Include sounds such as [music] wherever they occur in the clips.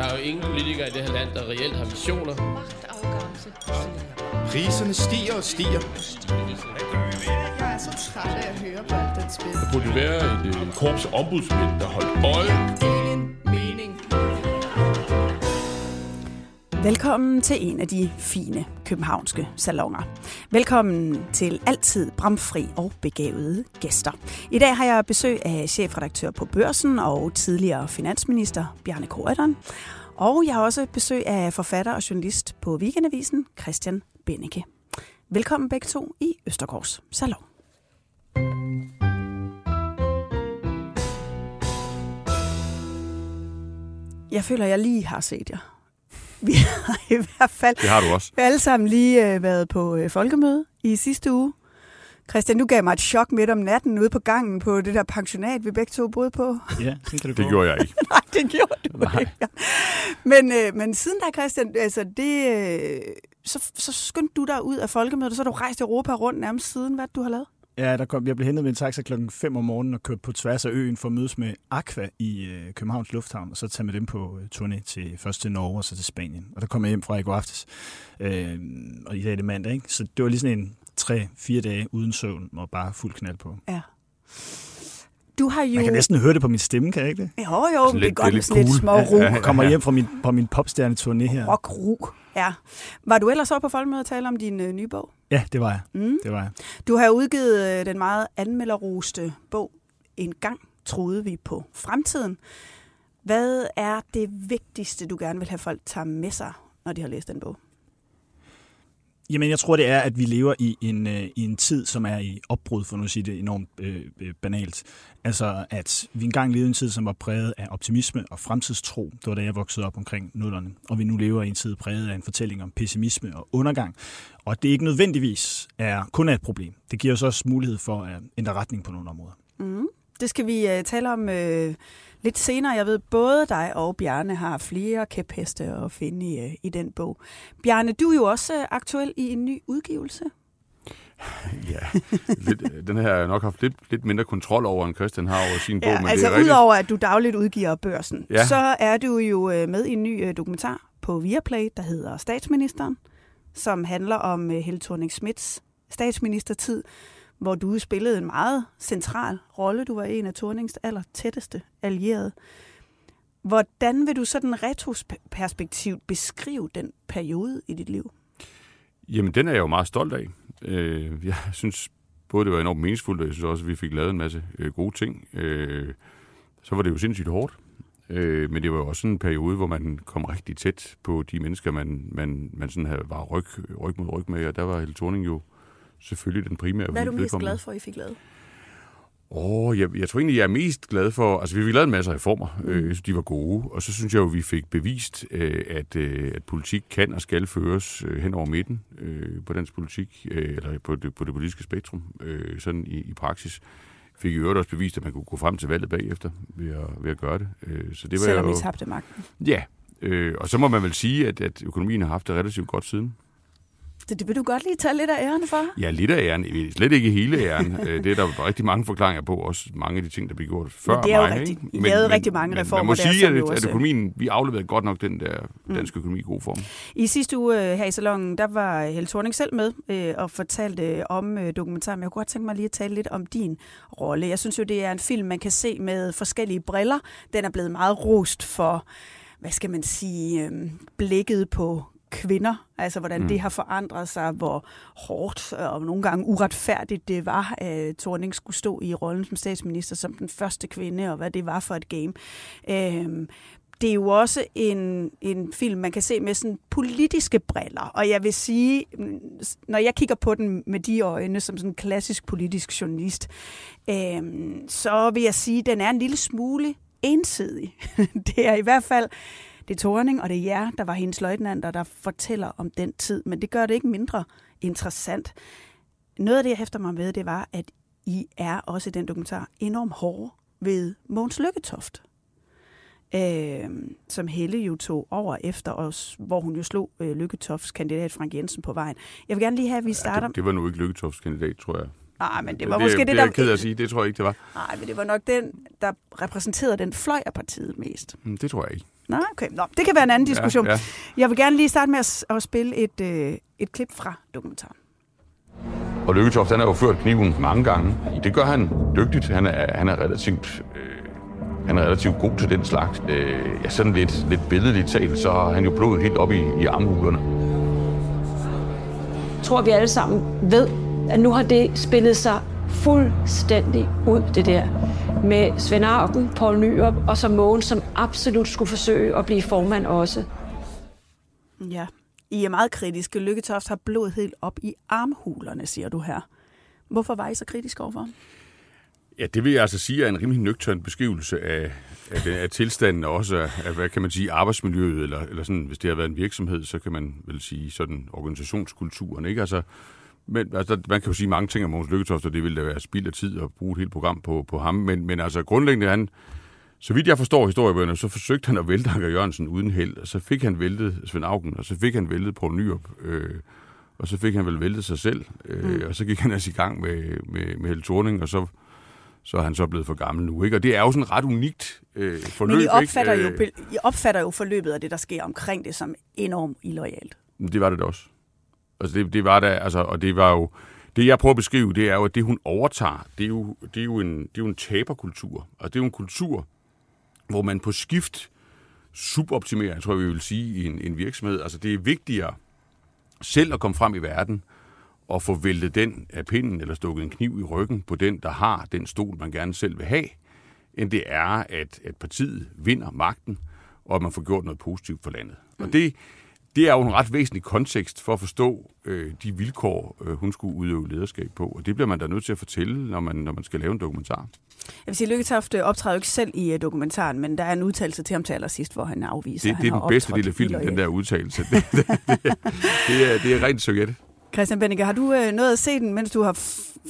Der er jo ingen politikere i det her land, der reelt har visioner. Priserne stiger og stiger. Jeg er så træt af at høre på alt den spil. Der burde være et øh, korps ombudsmænd, der holdt øje. Velkommen til en af de fine københavnske salonger. Velkommen til altid bramfri og begavede gæster. I dag har jeg besøg af chefredaktør på Børsen og tidligere finansminister Bjarne Korydon. Og jeg har også besøg af forfatter og journalist på Weekendavisen Christian Benneke. Velkommen begge to i Østergaards Salon. Jeg føler, jeg lige har set jer. [laughs] Vi har i hvert fald Det har du også. alle sammen lige øh, været på øh, folkemøde i sidste uge. Christian, du gav mig et chok midt om natten ude på gangen på det der pensionat, vi begge to boede på. Ja, det kan du Det gjorde jeg ikke. [laughs] Nej, det gjorde du Nej. ikke. Men, øh, men siden da, Christian, altså det, øh, så, så skyndte du dig ud af folkemødet, og så har du rejst Europa rundt nærmest siden, hvad du har lavet. Ja, der kom, jeg blev hentet med en taxa klokken 5 om morgenen og kørte på tværs af øen for at mødes med Aqua i øh, Københavns Lufthavn, og så tage med dem på øh, turné til, først til Norge og så til Spanien. Og der kom jeg hjem fra i går aftes, øh, og i dag er det mandag, ikke? Så det var lige sådan en 3-4 dage uden søvn og bare fuld knald på. Ja. Du har jo... Man kan næsten høre det på min stemme, kan jeg ikke det? Jo, jo, det er godt lidt lidt små ro. Jeg kommer hjem fra min, på min popstjerne-turné her. Rock, ro. Ja. Var du ellers over på folkemødet og tale om din øh, nye bog? Ja, det var jeg. Mm. Det var jeg. Du har udgivet øh, den meget anmelderroste bog En gang troede vi på fremtiden. Hvad er det vigtigste, du gerne vil have folk tager med sig, når de har læst den bog? Jamen, jeg tror, det er, at vi lever i en, øh, i en tid, som er i opbrud, for nu at sige det enormt øh, øh, banalt. Altså, at vi engang levede i en tid, som var præget af optimisme og fremtidstro. Det var da jeg voksede op omkring nullerne. Og vi nu lever i en tid præget af en fortælling om pessimisme og undergang. Og det er ikke nødvendigvis er kun er et problem. Det giver os også mulighed for at ændre retning på nogle områder. Mm. Det skal vi uh, tale om uh, lidt senere. Jeg ved, både dig og Bjarne har flere kæpheste at finde i, uh, i den bog. Bjarne, du er jo også uh, aktuel i en ny udgivelse. [laughs] Ja, lidt, øh, den her har jeg nok haft lidt, lidt mindre kontrol over, end Christian har over sin bog. Ja, men altså det er rigtigt. udover at du dagligt udgiver børsen, Ja. så er du jo øh, med i en ny øh, dokumentar på Viaplay, der hedder Statsministeren, som handler om øh, Helle thorning Schmidts statsministertid, hvor du spillede en meget central rolle. Du var en af Thornings aller tætteste allierede. Hvordan vil du sådan retrospektivt beskrive den periode i dit liv? Jamen, den er jeg jo meget stolt af. Øh, jeg synes både, det var enormt meningsfuldt, og jeg synes også, at vi fik lavet en masse øh, gode ting. Øh, så var det jo sindssygt hårdt. Men det var jo også en periode, hvor man kom rigtig tæt på de mennesker, man, man, man sådan havde, var ryg, ryg mod ryg med, og der var Helle Thorning jo selvfølgelig den primære Hvad er du mest glad for, I fik lavet? Åh, oh, jeg, jeg tror egentlig, jeg er mest glad for... Altså, vi fik lavet en masse reformer. Mm. Øh, de var gode. Og så synes jeg jo, vi fik bevist, øh, at, øh, at politik kan og skal føres øh, hen over midten øh, på dansk politik, øh, eller på det, på det politiske spektrum, øh, sådan i, i praksis. Fik i øvrigt også bevist, at man kunne gå frem til valget bagefter ved at, ved at gøre det. Øh, så det var Selvom jo, I tabte magten. Ja, øh, og så må man vel sige, at, at økonomien har haft det relativt godt siden. Så det vil du godt lige tage lidt af æren for? Ja, lidt af æren. Slet ikke hele æren. [laughs] Øh, det er der rigtig mange forklaringer på. Også mange af de ting, der blev gjort før Men det er jo mig. rigtigt. ikke? I lavede rigtig mange reformer Man må der, sige, at, at økonomien, vi afleverede godt nok den der danske økonomi i god form. I sidste uge øh, her i salongen, der var Helle Thorning selv med øh, og fortalte øh, om øh, dokumentaren, men jeg kunne godt tænke mig lige at tale lidt om din rolle. Jeg synes jo, det er en film, man kan se med forskellige briller. Den er blevet meget rost for, hvad skal man sige, øh, blikket på kvinder, altså hvordan mm. det har forandret sig, hvor hårdt og nogle gange uretfærdigt det var, at Thorning skulle stå i rollen som statsminister som den første kvinde, og hvad det var for et game. Øhm, det er jo også en, en film, man kan se med sådan politiske briller. Og jeg vil sige, når jeg kigger på den med de øjne, som sådan en klassisk politisk journalist, øhm, så vil jeg sige, at den er en lille smule ensidig. [laughs] det er i hvert fald Det er Thorning, og det er jer, der var hendes løjtnanter, der fortæller om den tid, men det gør det ikke mindre interessant. Noget af det, jeg hæfter mig med, det var, at I er også i den dokumentar enormt hårde ved Mogens Lykketoft øh, som Helle jo tog over efter os, hvor hun jo slog øh, Lykketofts kandidat Frank Jensen på vejen. Jeg vil gerne lige have, at vi starter... Ja, det, det var nu ikke Lykketofts kandidat, tror jeg. Nej, men det var det, måske det, det der... er ked af at sige, det tror jeg ikke, det var. Nej, men det var nok den, der repræsenterede den fløj af partiet mest. Mm, Det tror jeg ikke. Nej, okay. Nå, det kan være en anden diskussion. Ja, ja. Jeg vil gerne lige starte med at, at spille et, øh, et klip fra dokumentaren. Og Lykketoft, han har jo ført kniven mange gange. Det gør han dygtigt. Han er, han er relativt... Øh, han er relativt god til den slags. Øh, ja, sådan lidt, lidt billedligt talt, så har han jo blodet helt op i, i armhulerne. tror, vi alle sammen ved, at nu har det spillet sig fuldstændig ud, det der. Med Svend Auken, Poul Nyrup og så Mogen, som absolut skulle forsøge at blive formand også. Ja. I er meget kritiske. Lykketoft har blodet helt op i armhulerne, siger du her. Hvorfor var I så kritisk overfor ham? Ja, det vil jeg altså sige er en rimelig nøgtern beskrivelse af, af, den, af tilstanden, og også af, af, hvad kan man sige, arbejdsmiljøet, eller, eller sådan, hvis det har været en virksomhed, så kan man vel sige sådan organisationskulturen, ikke? Altså, men, altså, man kan jo sige mange ting om Mogens Lykketoft, og det ville da være spild af tid at bruge et helt program på, på ham, men, men altså grundlæggende, han, så vidt jeg forstår historiebøgerne, så forsøgte han at vælte Anker Jørgensen uden held, og så fik han væltet Svend Augen, og så fik han væltet Poul Nyrup, øh, og så fik han vel væltet sig selv, øh, mm. og så gik han altså i gang med, med, med Helle Thorning, og så, så er han så blevet for gammel nu. Ikke? Og det er jo sådan et ret unikt øh, forløb. Men I opfatter, ikke? jo, Øh, I opfatter jo forløbet af det, der sker omkring det, som enormt illoyalt. Det var det da også. Altså det, det var da, altså, og det var jo, det jeg prøver at beskrive, det er jo, at det hun overtager, det er jo, det er jo, en, det er jo en taberkultur. Og det er jo en kultur, hvor man på skift suboptimerer, tror jeg, vi vil sige, i en, en virksomhed. Altså det er vigtigere selv at komme frem i verden, og få væltet den af pinden, eller stukket en kniv i ryggen på den, der har den stol, man gerne selv vil have, end det er, at, at partiet vinder magten, og at man får gjort noget positivt for landet. Mm. Og det, det er jo en ret væsentlig kontekst for at forstå øh, de vilkår, øh, hun skulle udøve lederskab på. Og det bliver man da nødt til at fortælle, når man, når man skal lave en dokumentar. Jeg vil sige, Lykketoft øh, optræder jo ikke selv i uh, dokumentaren, men der er en udtalelse til ham til allersidst, hvor han afviser, Det, det er den bedste del af filmen, den der udtalelse. Det, [laughs] det, det, det, er, det er rent sovjet. Christian Benninger, har du øh, nået at se den, mens du har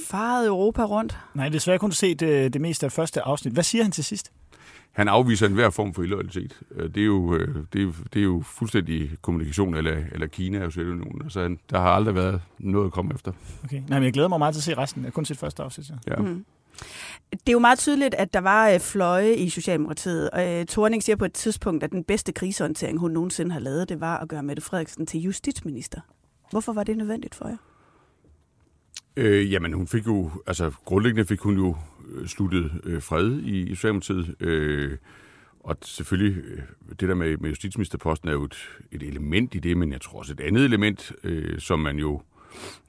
faret Europa rundt? Nej, desværre kun set øh, det meste af første afsnit. Hvad siger han til sidst? Han afviser enhver form for illoyalitet. Øh, Det er jo, øh, det er, jo- det er jo fuldstændig kommunikation, eller, eller Kina er jo Sovjetunionen. Altså, han- der har aldrig været noget at komme efter. Okay. Nej, men jeg glæder mig meget til at se resten. Jeg har kun set første afsnit. Så. Ja. Mm. Det er jo meget tydeligt, at der var øh, fløje i Socialdemokratiet. Og øh, Thorning siger på et tidspunkt, at den bedste krisehåndtering, hun nogensinde har lavet, det var at gøre Mette Frederiksen til justitsminister. Hvorfor var det nødvendigt for jer? Øh, jamen, hun fik jo, altså grundlæggende fik hun jo sluttet øh, fred i, i Socialdemokratiet. Øh, og selvfølgelig, øh, det der med, med justitsministerposten er jo et, et element i det, men jeg tror også et andet element, øh, som man jo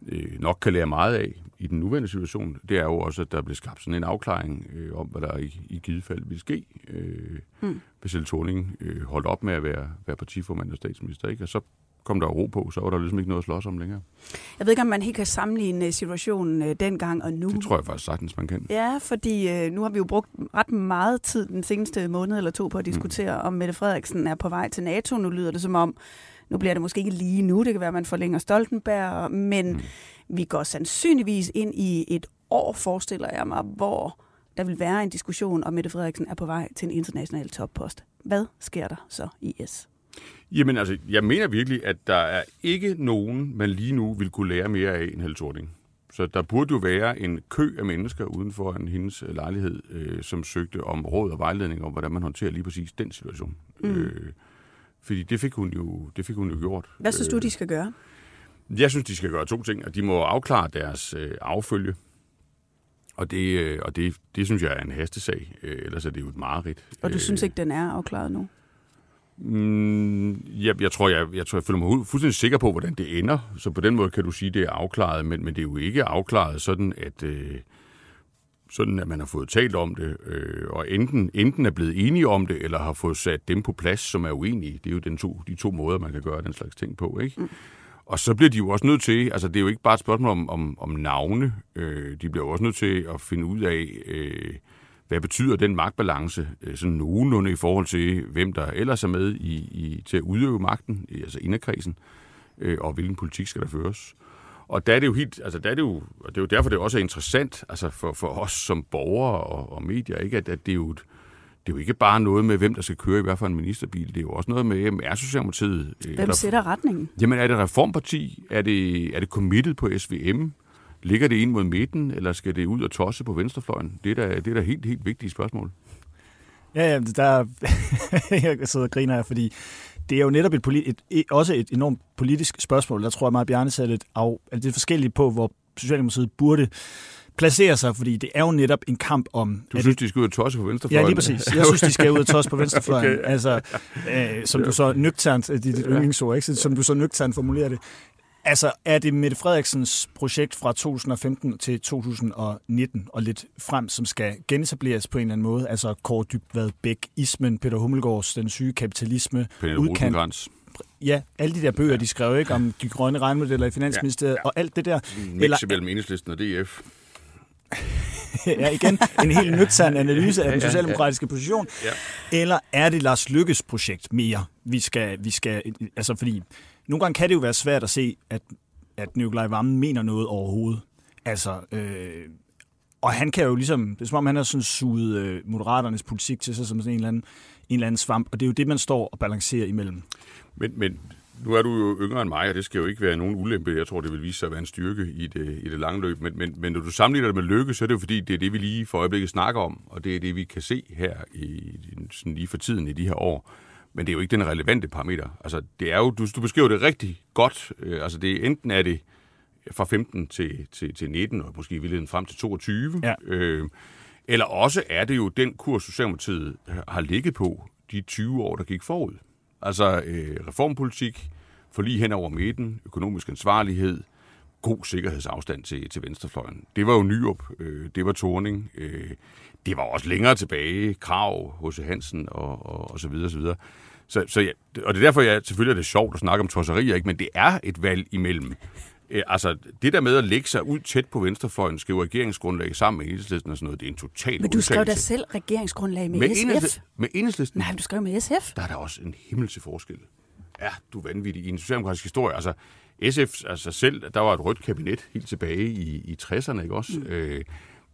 øh, nok kan lære meget af i den nuværende situation, det er jo også, at der blev skabt sådan en afklaring øh, om, hvad der i, i givet fald ville ske, øh, Mm. hvis Helle Thorning øh, holdt op med at være, være partiformand og statsminister. Ikke? Og så kom der ro på, så var der ligesom ikke noget at slås om længere. Jeg ved ikke, om man helt kan sammenligne øh, situationen øh, dengang og nu. Det tror jeg faktisk sagtens, man kan. Ja, fordi øh, nu har vi jo brugt ret meget tid den seneste måned eller to på at diskutere, mm. om Mette Frederiksen er på vej til NATO. Nu lyder det som om, nu bliver det måske ikke lige nu, det kan være, at man forlænger Stoltenberg, men mm. vi går sandsynligvis ind i et år, forestiller jeg mig, hvor der vil være en diskussion om Mette Frederiksen er på vej til en international toppost. Hvad sker der så i S? Jamen altså, jeg mener virkelig, at der er ikke nogen, man lige nu vil kunne lære mere af end Helle Thorning. Så der burde jo være en kø af mennesker uden for en hendes øh, lejlighed, øh, som søgte om råd og vejledning om, hvordan man håndterer lige præcis den situation. Mm. Øh, fordi det fik, hun jo, det fik hun jo gjort. Hvad synes du, de skal gøre? Jeg synes, de skal gøre to ting, og de må afklare deres øh, affølge. Og, det, øh, og det, det synes jeg er en hastesag, øh, ellers er det jo et mareridt. Og du Øh, synes ikke, den er afklaret nu? Mm, jeg, jeg, tror, jeg, jeg tror, jeg føler mig fuldstændig sikker på, hvordan det ender. Så på den måde kan du sige, at det er afklaret, men, men det er jo ikke afklaret sådan, at, øh, sådan, at man har fået talt om det, øh, og enten, enten er blevet enige om det, eller har fået sat dem på plads, som er uenige. Det er jo den to, de to måder, man kan gøre den slags ting på. Ikke? Mm. Og så bliver de jo også nødt til, altså det er jo ikke bare et spørgsmål om, om, om navne, øh, de bliver jo også nødt til at finde ud af, øh, hvad betyder den magtbalance øh, sådan nogenlunde i forhold til, hvem der ellers er med i, i, til at udøve magten, altså inderkredsen, øh, og hvilken politik skal der føres. Og der er det jo helt, altså der er det jo, og det er jo derfor, det også er interessant, altså for, for os som borgere og, og medier, ikke? At, at det er jo et, det er jo ikke bare noget med, hvem der skal køre i hvert fald en ministerbil. Det er jo også noget med, jamen, er Socialdemokratiet... Hvem der, sætter retningen? Jamen, er det reformparti? Er det, er det committed på SVM? Ligger det ind mod midten, eller skal det ud og tosse på venstrefløjen? Det er da, det er da helt, helt vigtige spørgsmål. Ja, ja, der [laughs] jeg sidder og griner her, fordi det er jo netop et, et, et, også et enormt politisk spørgsmål. Der tror jeg meget, Bjarne satte et af, altså det er forskelligt på, hvor Socialdemokratiet burde placere sig, fordi det er jo netop en kamp om... Du synes, de skal ud og tosse på venstrefløjen? Ja, lige præcis. Jeg synes, de skal ud og tosse på [laughs] venstrefløjen. okay. Altså, øh, som du så nøgternt, det er dit yndlingsord, ikke? som du så nøgternt formulerer det. Altså, er det Mette Frederiksens projekt fra 2015 til 2019 og lidt frem, som skal genetableres på en eller anden måde? Altså Kåre Dybvad Bæk, Ismen, Peter Hummelgaards Den syge kapitalisme, Peter udkant. Ja, alle de der bøger, de skrev ikke om de grønne regnmodeller i Finansministeriet ja, ja. og alt det der. Eller, mellem enhedslisten og DF. [laughs] ja, igen, en helt nøgtern analyse af den socialdemokratiske position. Ja. Eller er det Lars Lykkes projekt mere? Vi skal, vi skal, altså fordi nogle gange kan det jo være svært at se, at, at Nikolaj Vammen mener noget overhovedet. Altså, øh, og han kan jo ligesom, det er som om han har sådan suget øh, moderaternes politik til sig som sådan en eller, anden, en eller anden svamp, og det er jo det, man står og balancerer imellem. Men, men nu er du jo yngre end mig, og det skal jo ikke være nogen ulempe. Jeg tror, det vil vise sig at være en styrke i det, i det lange løb. Men, men, men når du sammenligner det med lykke, så er det jo fordi, det er det, vi lige for øjeblikket snakker om, og det er det, vi kan se her i, sådan lige for tiden i de her år. Men det er jo ikke den relevante parameter. Altså, det er jo, du, du beskriver det rigtig godt. Øh, altså, det, enten er det fra 15 til, til, til 19, og måske i virkeligheden frem til 22. Ja. Øh, eller også er det jo den kurs, Socialdemokratiet har ligget på de 20 år, der gik forud. Altså øh, reformpolitik, forlig hen over midten, økonomisk ansvarlighed, god sikkerhedsafstand til, til venstrefløjen. Det var jo Nyrup, øh, det var Torning, øh, det var også længere tilbage, Krav, H.C. Hansen og, og, og så videre, så videre. Så, så ja, og det er derfor, jeg selvfølgelig er det sjovt at snakke om tosserier, ikke? men det er et valg imellem. Øh, altså, det der med at lægge sig ud tæt på venstrefløjen, skrive regeringsgrundlag sammen med enhedslisten og sådan noget, det er en total Men du skrev da selv regeringsgrundlag med, med SF? med enhedslisten? Nej, du skrev med SF. Der er der også en himmel til forskel. Ja, du er vanvittig i en socialdemokratisk historie. Altså, SF altså selv, der var et rødt kabinet helt tilbage i, i 60'erne, ikke også? Mm. Øh,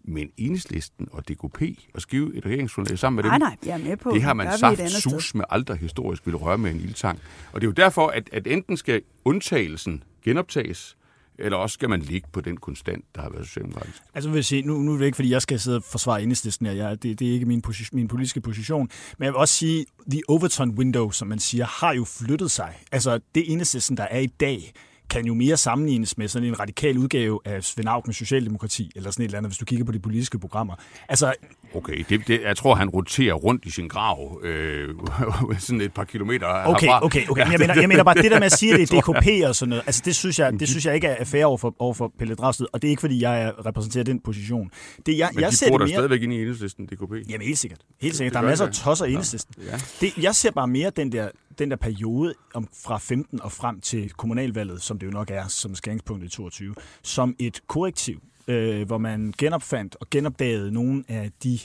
men enhedslisten og DKP og skrive et regeringsgrundlag sammen med dem, nej, nej, jeg er med på. det har man sagt sus med aldrig historisk vil røre med en ildtang. Og det er jo derfor, at, at enten skal undtagelsen genoptages, eller også skal man ligge på den konstant, der har været socialdemokratisk? Altså vil jeg sige, nu, nu er det ikke, fordi jeg skal sidde og forsvare enhedslisten her. Jeg, det, det er ikke min, position, min politiske position. Men jeg vil også sige, the Overton window, som man siger, har jo flyttet sig. Altså det enhedslisten, der er i dag, kan jo mere sammenlignes med sådan en radikal udgave af Svend Auken Socialdemokrati, eller sådan et eller andet, hvis du kigger på de politiske programmer. Altså, okay, det, det, jeg tror, han roterer rundt i sin grav øh, [laughs] sådan et par kilometer Okay, herfra. okay, okay. Jeg mener, jeg mener bare, det der med at sige, at det er [laughs] DKP og sådan noget, altså det synes jeg, det synes jeg ikke er fair over for, over for Pelle Dragsted, og det er ikke, fordi jeg repræsenterer den position. Det, jeg, Men jeg de ser bor det der mere... stadigvæk ind i enhedslisten, DKP? Jamen helt sikkert. Helt sikkert. Der er masser af tosser i enhedslisten. Ja. Det, jeg ser bare mere den der, den der periode om, fra 15 og frem til kommunalvalget, som det jo nok er som skæringspunkt i 22, som et korrektiv, øh, hvor man genopfandt og genopdagede nogle af de,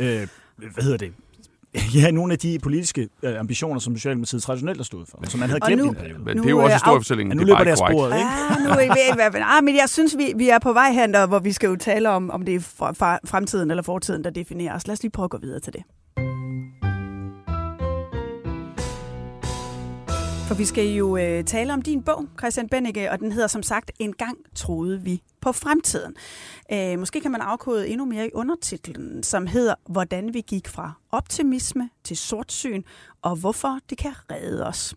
øh, hvad hedder det, [laughs] Ja, nogle af de politiske øh, ambitioner, som Socialdemokratiet traditionelt har stået for, som man havde glemt nu, i en periode. Men det er jo også historiefortællingen. Ja, nu løber deres sporet, ikke? Ah, nu er vi ikke hvad, ah, men jeg synes, vi, vi er på vej hen, der, hvor vi skal jo tale om, om det er fra, fremtiden eller fortiden, der definerer os. Lad os lige prøve at gå videre til det. For vi skal jo øh, tale om din bog, Christian Bennike, og den hedder som sagt En gang troede vi på fremtiden. Øh, måske kan man afkode endnu mere i undertitlen, som hedder Hvordan vi gik fra optimisme til sortsyn, og hvorfor det kan redde os.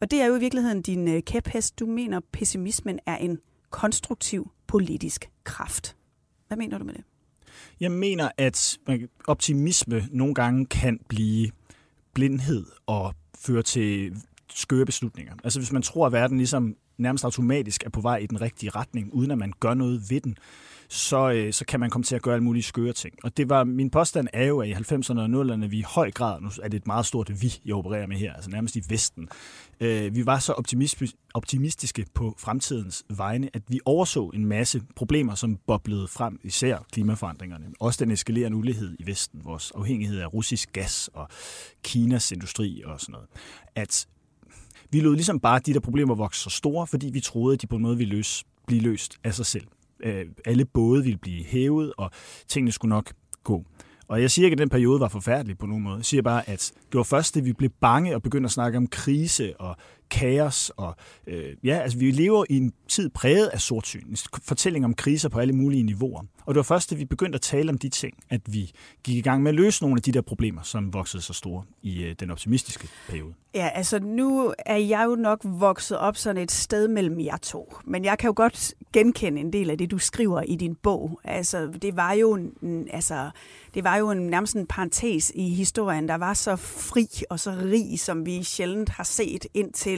Og det er jo i virkeligheden din øh, kæphest. Du mener, pessimismen er en konstruktiv politisk kraft. Hvad mener du med det? Jeg mener, at optimisme nogle gange kan blive blindhed og føre til skøre beslutninger. Altså hvis man tror, at verden ligesom nærmest automatisk er på vej i den rigtige retning, uden at man gør noget ved den, så, øh, så kan man komme til at gøre alle mulige skøre ting. Og det var, min påstand er jo, at i 90'erne og 0'erne, vi i høj grad, nu er det et meget stort vi, jeg opererer med her, altså nærmest i Vesten, øh, vi var så optimistiske på fremtidens vegne, at vi overså en masse problemer, som boblede frem, især klimaforandringerne. Også den eskalerende ulighed i Vesten, vores afhængighed af russisk gas og Kinas industri og sådan noget. At vi lod ligesom bare de der problemer vokse så store, fordi vi troede, at de på en måde ville løse, blive løst af sig selv. Øh, alle både ville blive hævet, og tingene skulle nok gå. Og jeg siger ikke, at den periode var forfærdelig på nogen måde. Jeg siger bare, at det var først, at vi blev bange og begyndte at snakke om krise og kaos. Og, øh, ja, altså, vi lever i en tid præget af sortsyn. En fortælling om kriser på alle mulige niveauer. Og det var først, da vi begyndte at tale om de ting, at vi gik i gang med at løse nogle af de der problemer, som voksede så store i øh, den optimistiske periode. Ja, altså nu er jeg jo nok vokset op sådan et sted mellem jer to. Men jeg kan jo godt genkende en del af det, du skriver i din bog. Altså, det var jo, en, altså, det var jo en, nærmest en parentes i historien, der var så fri og så rig, som vi sjældent har set indtil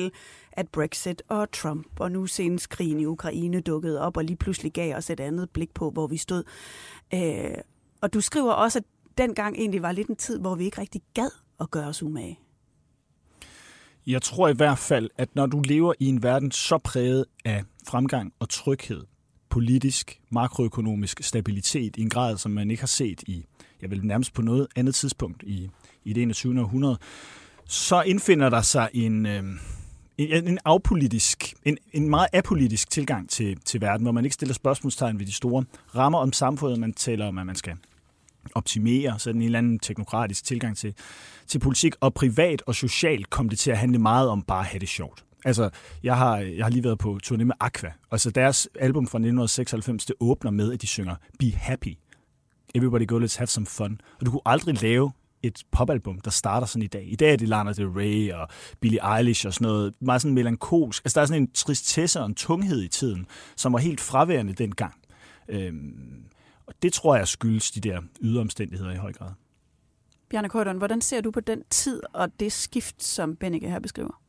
at Brexit og Trump og nu senest krigen i Ukraine dukkede op og lige pludselig gav os et andet blik på, hvor vi stod. Øh, og du skriver også, at dengang egentlig var lidt en tid, hvor vi ikke rigtig gad at gøre os umage. Jeg tror i hvert fald, at når du lever i en verden så præget af fremgang og tryghed, politisk, makroøkonomisk stabilitet i en grad, som man ikke har set i, jeg vil nærmest på noget andet tidspunkt i, i det 21. århundrede, så indfinder der sig en, øh, en, en afpolitisk, en, en meget apolitisk tilgang til, til verden, hvor man ikke stiller spørgsmålstegn ved de store rammer om samfundet. Man taler om, at man skal optimere, sådan en eller anden teknokratisk tilgang til, til politik, og privat og socialt kom det til at handle meget om bare at have det sjovt. Altså, jeg har, jeg har lige været på turné med Aqua, og så deres album fra 1996, det åbner med, at de synger Be Happy. Everybody go, let's have some fun. Og du kunne aldrig lave et popalbum, der starter sådan i dag. I dag er det Lana Del Rey og Billie Eilish og sådan noget, meget sådan melankolsk. Altså der er sådan en tristesse og en tunghed i tiden, som var helt fraværende dengang. Øhm, og det tror jeg skyldes de der ydre omstændigheder i høj grad. Bjarne Korydon, hvordan ser du på den tid og det skift, som Bennike her beskriver?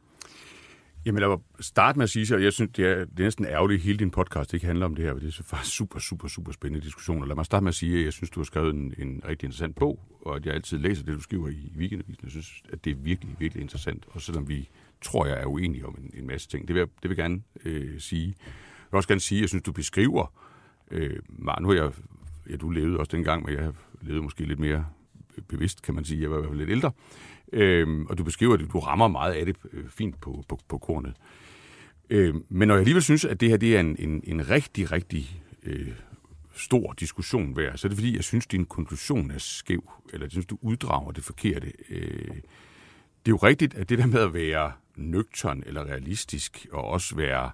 Jamen lad mig starte med at sige, at jeg synes, det er, det er næsten ærgerligt, at hele din podcast ikke handler om det her, for det er faktisk super, super, super spændende diskussioner. Lad mig starte med at sige, at jeg synes, du har skrevet en, en rigtig interessant bog, og at jeg altid læser det, du skriver i weekendavisen. Jeg synes, at det er virkelig, virkelig interessant, og selvom vi, tror jeg, er uenige om en, en masse ting. Det vil jeg, det vil jeg gerne øh, sige. Jeg vil også gerne sige, at jeg synes, du beskriver, øh, nu har jeg, ja, du levede også dengang, men jeg levede måske lidt mere bevidst, kan man sige. Jeg var i hvert fald lidt ældre. Øhm, og du beskriver det, du rammer meget af det øh, fint på, på, på kornet. Øh, men når jeg alligevel synes, at det her det er en, en, en rigtig, rigtig øh, stor diskussion værd, så er det fordi, jeg synes, din konklusion er skæv, eller jeg synes, du uddrager det forkerte. Øh, det er jo rigtigt, at det der med at være nøgtern eller realistisk, og også være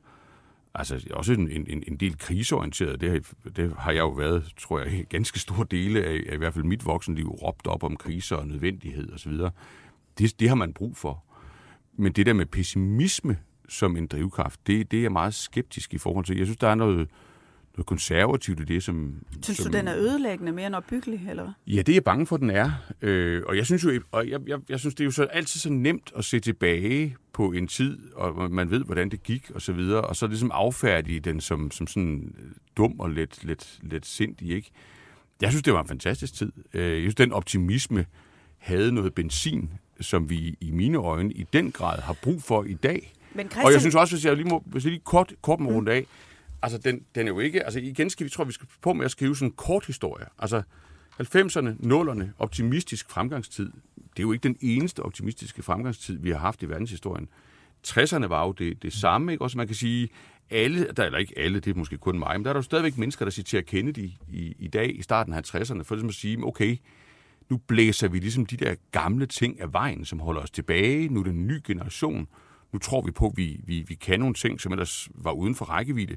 altså også en, en, en del kriseorienteret, det har, det har jeg jo været, tror jeg, ganske store dele af, af i hvert fald mit voksenliv, råbt op om kriser og nødvendighed osv det, det har man brug for. Men det der med pessimisme som en drivkraft, det, det er jeg meget skeptisk i forhold til. Jeg synes, der er noget, noget konservativt i det, som... Synes som, du, den er ødelæggende mere end opbyggelig, eller hvad? Ja, det er jeg bange for, den er. Øh, og jeg synes jo, og jeg, jeg, jeg synes, det er jo så altid så nemt at se tilbage på en tid, og man ved, hvordan det gik, og så videre, og så ligesom affærdige den som, som sådan dum og let, let, let sindig, ikke? Jeg synes, det var en fantastisk tid. Øh, jeg synes, den optimisme havde noget benzin som vi i mine øjne i den grad har brug for i dag. Men Christian... Og jeg synes også, hvis jeg lige må hvis jeg lige kort, kort må runde af, altså den, den er jo ikke, altså igen skal vi, tror vi skal på med at skrive sådan en kort historie. Altså 90'erne, 0'erne, optimistisk fremgangstid. Det er jo ikke den eneste optimistiske fremgangstid, vi har haft i verdenshistorien. 60'erne var jo det, det samme, ikke? Også man kan sige, alle, der, eller ikke alle, det er måske kun mig, men der er der jo stadigvæk mennesker, der citerer Kennedy i, i dag, i starten af 50'erne, for ligesom at sige, okay, nu blæser vi ligesom de der gamle ting af vejen, som holder os tilbage. Nu er det en ny generation. Nu tror vi på, at vi, vi, vi kan nogle ting, som ellers var uden for rækkevidde.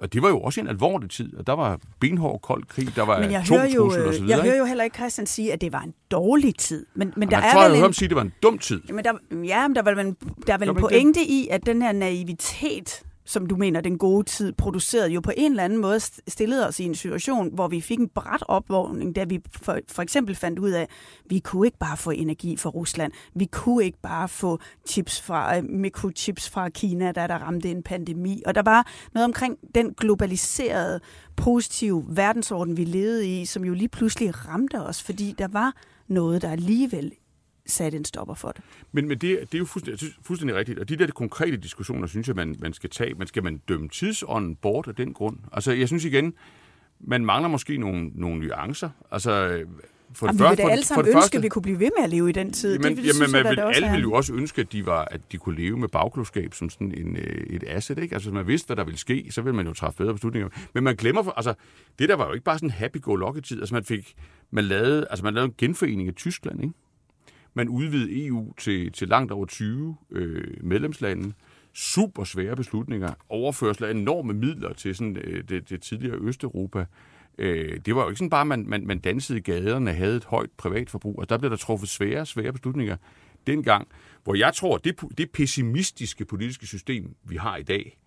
Og det var jo også en alvorlig tid, og der var benhård kold krig, der var men jeg hører jo, og så videre. Jeg hører jo heller ikke Christian sige, at det var en dårlig tid. Men, men der jeg er tror, jeg en... sige, at det var en dum tid. Jamen der, ja, men der er vel en, der er vel en pointe i, at den her naivitet, som du mener, den gode tid, producerede jo på en eller anden måde stillede os i en situation, hvor vi fik en bræt opvågning, da vi for, for eksempel fandt ud af, at vi kunne ikke bare få energi fra Rusland, vi kunne ikke bare få chips fra, øh, mikrochips fra Kina, da der ramte en pandemi. Og der var noget omkring den globaliserede, positive verdensorden, vi levede i, som jo lige pludselig ramte os, fordi der var noget, der alligevel satte en stopper for det. Men, men det, det er jo fuldstændig, fuldstændig rigtigt, og de der de konkrete diskussioner, synes jeg, man, man skal tage. Men skal man dømme tidsånden bort af den grund? Altså, jeg synes igen, man mangler måske nogle, nogle nuancer. Altså, for det, første, vi vil da alle sammen ønske, første, at vi kunne blive ved med at leve i den tid. Jamen, det, det jamen, man vil, alle ville jo også ønske, at de, var, at de kunne leve med bagklodskab som sådan en, øh, et asset. Ikke? Altså, hvis man vidste, hvad der ville ske, så ville man jo træffe bedre beslutninger. Men man glemmer, altså, det der var jo ikke bare sådan en happy-go-lucky-tid. Altså, man fik, man lavede, altså, man lavede en genforening af Tyskland, ikke? Man udvidede EU til, til langt over 20 øh, medlemslande. Super svære beslutninger. Overførsel af enorme midler til sådan, øh, det, det tidligere Østeuropa. Øh, det var jo ikke sådan bare, at man, man, man dansede i gaderne og havde et højt privatforbrug. Og der blev der truffet svære, svære beslutninger dengang, hvor jeg tror, det, det pessimistiske politiske system, vi har i dag,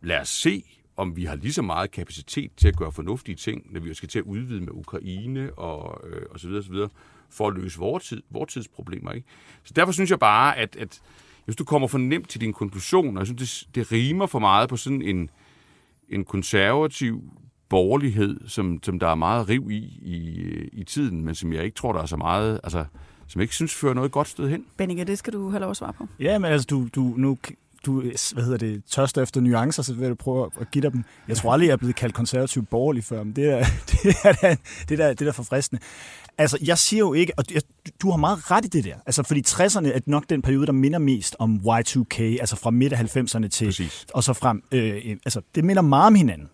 lad os se, om vi har lige så meget kapacitet til at gøre fornuftige ting, når vi skal til at udvide med Ukraine og, øh, og så videre, så videre for at løse vores, tid, vores tids problemer. Ikke? Så derfor synes jeg bare, at, at hvis du kommer for nemt til din konklusion, og jeg synes, det, det rimer for meget på sådan en, en konservativ borgerlighed, som, som der er meget riv i, i i tiden, men som jeg ikke tror, der er så meget, altså, som jeg ikke synes fører noget godt sted hen. Benninger, det skal du have lov at svare på. Ja, men altså, du, du, nu du hvad hedder det, tørster efter nuancer, så vil du prøve at give dig dem. Jeg tror aldrig, jeg er blevet kaldt konservativ borgerlig før, men det er, [laughs] det er, det er, det er, det er forfriskende. Altså, jeg siger jo ikke, og du har meget ret i det der, altså fordi 60'erne er nok den periode, der minder mest om Y2K, altså fra midt af 90'erne til, Præcis. og så frem. Øh, altså, det minder meget om hinanden.